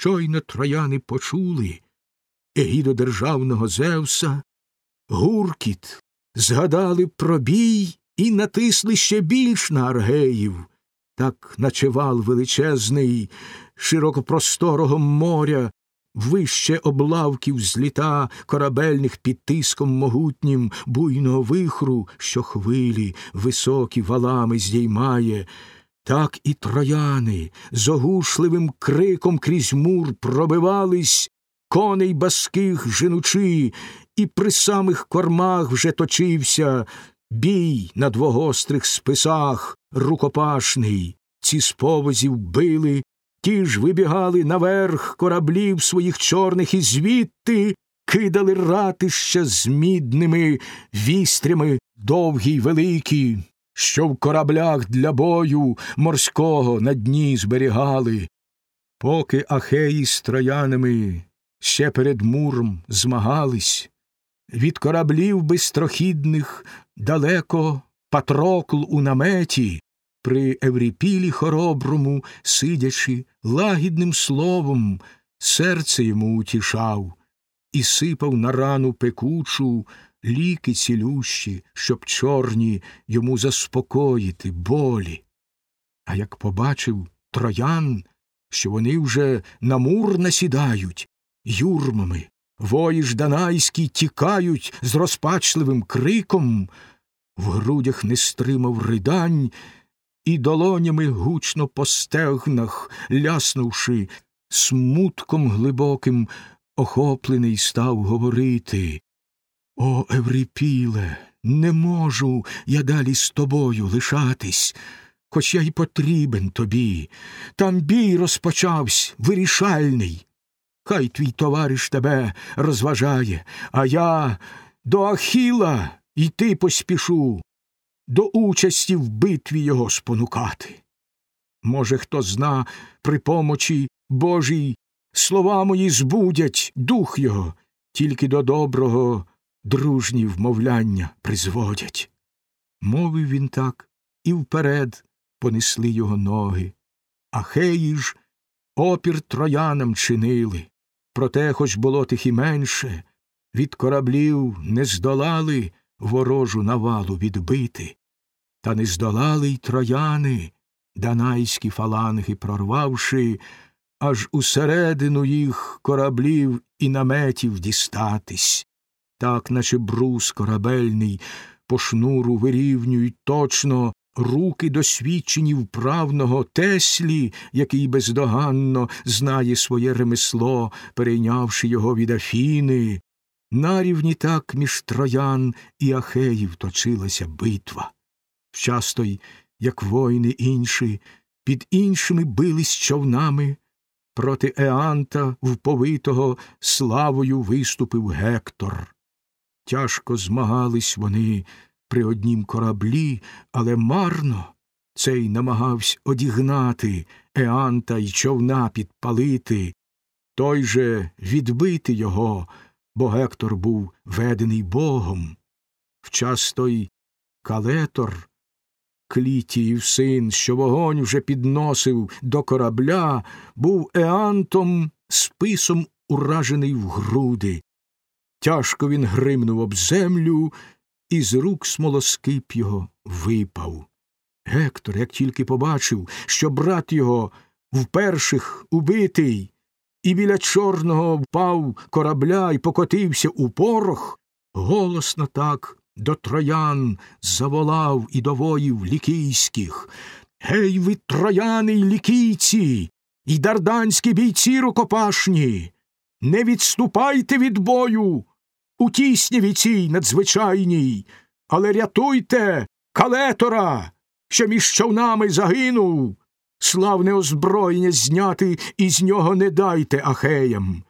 щойно трояни почули егідодержавного Зевса, гуркіт, згадали про бій і натисли ще більш на аргеїв, так наче вал величезний, широкопросторого моря, вище облавків зліта корабельних під тиском могутнім буйного вихру, що хвилі високі валами здіймає. Так і трояни з огушливим криком крізь мур пробивались, коней баских женучи, і при самих кормах вже точився бій на двогострих списах рукопашний. Ці сповозів били, ті ж вибігали наверх кораблів своїх чорних і звідти кидали ратища з мідними вістрями довгі й великі, що в кораблях для бою морського на дні зберігали. Поки ахеї з троянами ще перед муром змагались, від кораблів бистрохідних далеко Патрокл у наметі, при Евріпілі хороброму, сидячи, лагідним словом, серце йому утішав і сипав на рану пекучу ліки цілющі, щоб чорні йому заспокоїти болі. А як побачив троян, що вони вже на мур насідають, юрмами, вої ж данайські тікають з розпачливим криком, в грудях не стримав ридань, і долонями гучно по стегнах, ляснувши, смутком глибоким, охоплений став говорити. О, Евріпіле, не можу я далі з тобою лишатись, хоч я й потрібен тобі. Там бій розпочався вирішальний. Хай твій товариш тебе розважає, а я до Ахіла йти поспішу, до участі в битві його спонукати. Може, хто зна, при помочі Божій слова мої збудять дух його, тільки до доброго дружні вмовляння призводять. Мовив він так, і вперед понесли його ноги. Ахеї ж опір троянам чинили, проте, хоч було тих і менше, від кораблів не здолали ворожу навалу відбити, та не здолали й трояни, данайські фаланги прорвавши, аж усередину їх кораблів і наметів дістатись, так, наче брус корабельний, по шнуру вирівнюють точно руки досвідчені вправного Теслі, який бездоганно знає своє ремесло, перейнявши його від Афіни, Нарівні так між троян і ахеїв точилася битва. Часто й, як воїни інші, під іншими бились човнами, проти Еанта вповитого славою виступив Гектор. Тяжко змагались вони при однім кораблі, але марно цей намагався одігнати Еанта й човна підпалити, той же відбити його бо Гектор був ведений богом. Вчас той калетор, Клітіїв син, що вогонь вже підносив до корабля, був еантом, списом уражений в груди. Тяжко він гримнув об землю, і з рук смолоскип його випав. Гектор, як тільки побачив, що брат його вперших убитий, і біля чорного впав корабля і покотився у порох, голосно так до троян заволав і до воїв лікійських. Гей, ви трояни й лікійці, і дарданські бійці рукопашні, не відступайте від бою у тісніві цій надзвичайній, але рятуйте калетора, що між човнами загинув. Славне озброєння зняти і з нього не дайте ахеям.